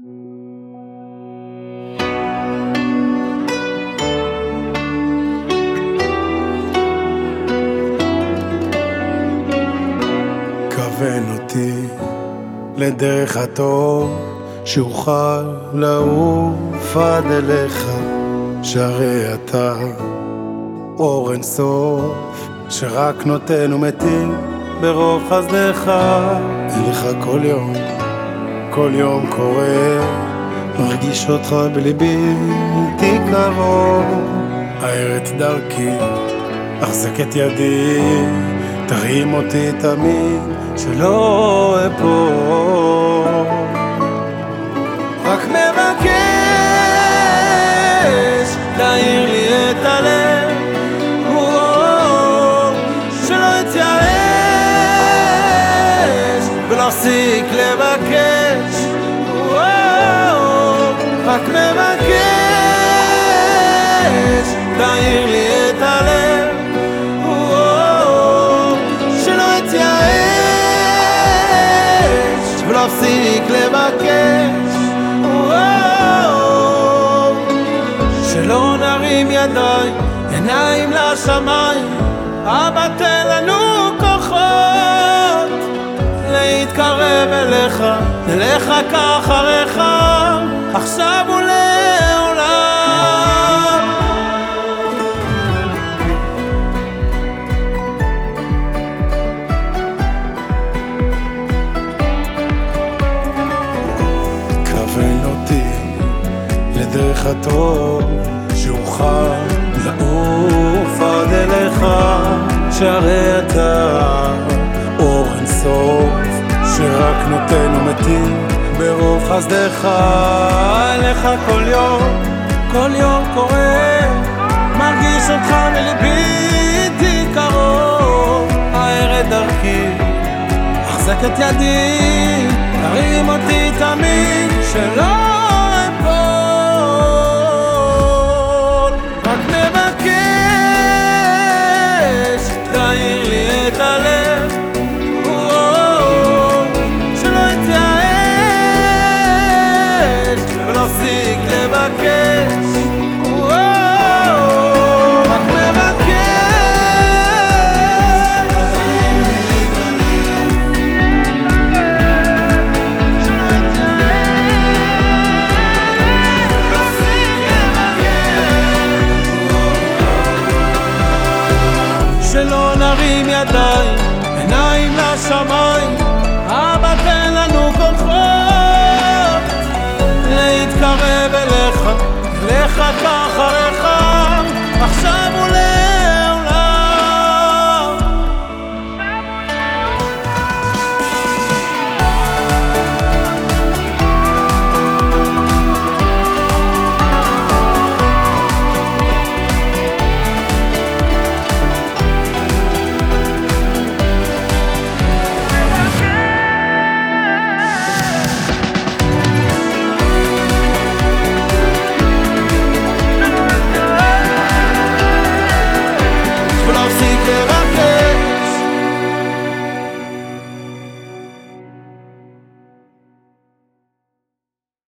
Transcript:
כוון אותי לדרך הטוב, שאוכל לעוף עד אליך, שהרי אתה אור אין סוף, שרק נותן ומתים ברוב חסדך. אליך כל יום, כל יום קורא, מרגיש אותך בליבי, איתי קרוב. האר את דרכי, החזק את ידי, תרים אותי תמיד, שלא אפול. ולהפסיק לבקש, רק מבקש, תאיר לי את הלב, שלא אתייאש, ולהפסיק לבקש, שלא נרים ידיים, עיניים לשמיים, אבא תן לנו רק אחריך, עכשיו ולעולם. כוון אותי לדרך הטוב, שאוכל לעוף עד אליך, שהרי אתה אור אין סוף, שרק נותן ומתים ברוב חסדך. אליך כל יום, כל יום קורא, מרגיש אותך מליבי איתי קרוב, האר את דרכי החזק את ידי, תרים אותי תמיד, שלא ולהפסיק לבקש. שלא נרים ידיים, עיניים לשמיים,